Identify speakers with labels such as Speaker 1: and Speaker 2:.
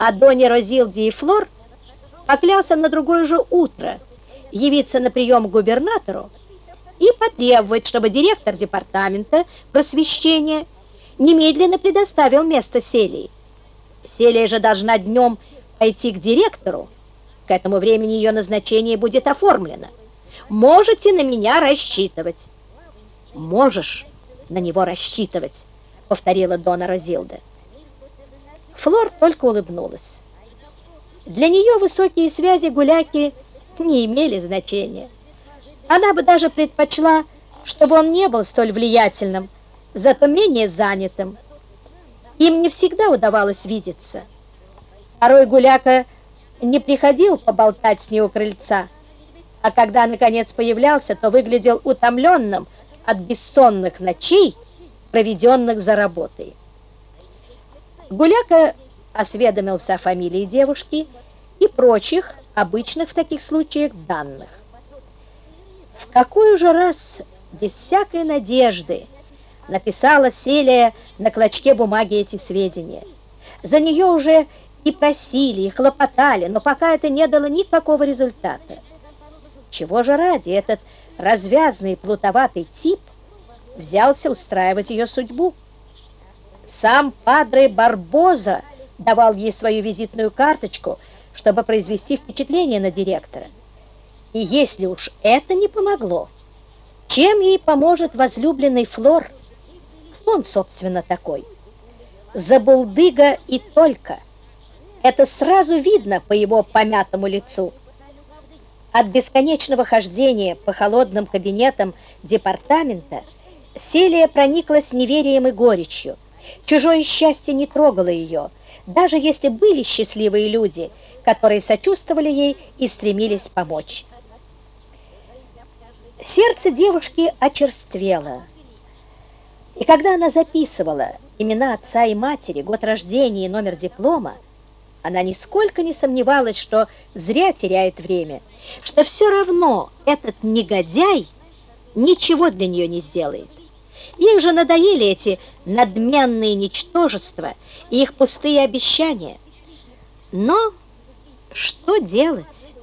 Speaker 1: А Доне Розилде и Флор поклялся на другое же утро явиться на прием к губернатору и потребовать, чтобы директор департамента просвещения немедленно предоставил место Селии. Селия же должна днем пойти к директору, к этому времени ее назначение будет оформлено. Можете на меня рассчитывать. Можешь на него рассчитывать, повторила Дона Розилда. Флор только улыбнулась. Для нее высокие связи гуляки не имели значения. Она бы даже предпочла, чтобы он не был столь влиятельным, зато менее занятым. Им не всегда удавалось видеться. Порой гуляка не приходил поболтать с ней у крыльца, а когда, наконец, появлялся, то выглядел утомленным от бессонных ночей, проведенных за работой. Гуляка осведомился о фамилии девушки и прочих обычных в таких случаях данных. В какой уже раз, без всякой надежды, написала Селия на клочке бумаги эти сведения. За нее уже и просили, и хлопотали, но пока это не дало никакого результата. Чего же ради этот развязный плутоватый тип взялся устраивать ее судьбу? Сам Падре Барбоза давал ей свою визитную карточку, чтобы произвести впечатление на директора. И если уж это не помогло, чем ей поможет возлюбленный Флор? Кто он, собственно, такой? Забулдыга и только. Это сразу видно по его помятому лицу. От бесконечного хождения по холодным кабинетам департамента Селия прониклась неверием и горечью. Чужое счастье не трогало ее, даже если были счастливые люди, которые сочувствовали ей и стремились помочь. Сердце девушки очерствело. И когда она записывала имена отца и матери, год рождения и номер диплома, она нисколько не сомневалась, что зря теряет время, что все равно этот негодяй ничего для нее не сделает. Ей уже надоели эти надменные ничтожества и их пустые обещания. Но что делать?